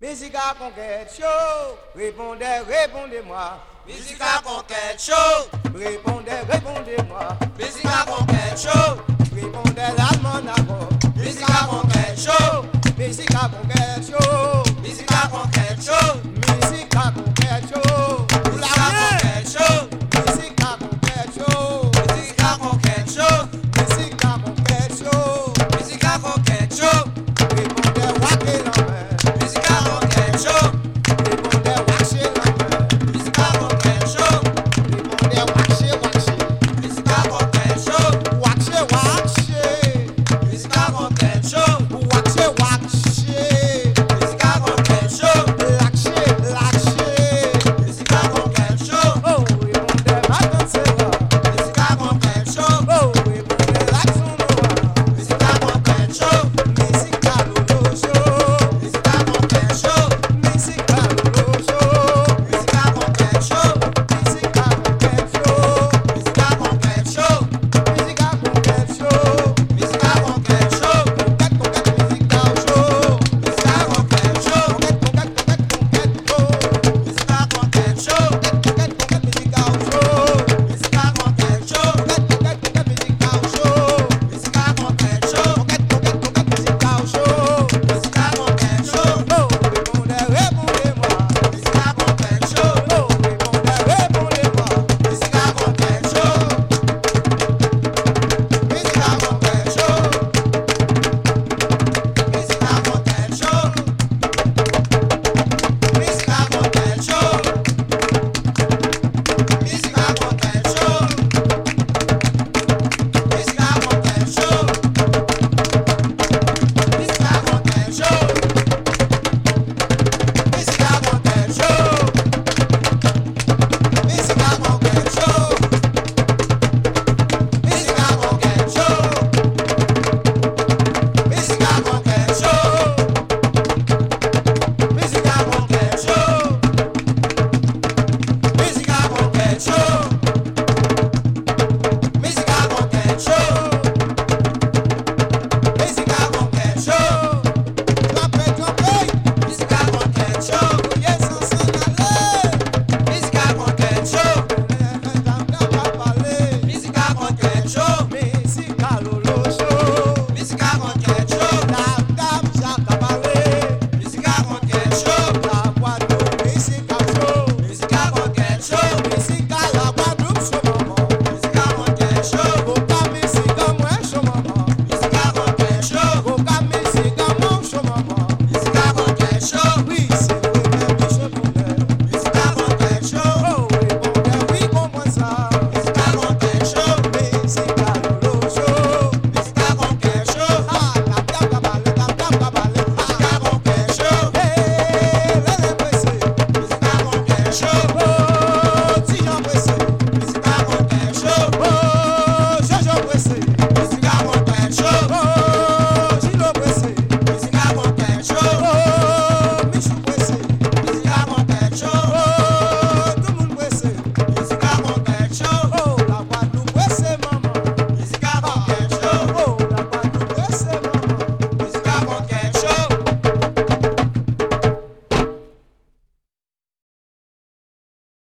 Musica Conquête Show, répondez, répondez-moi. Musica Conquête Show, répondez,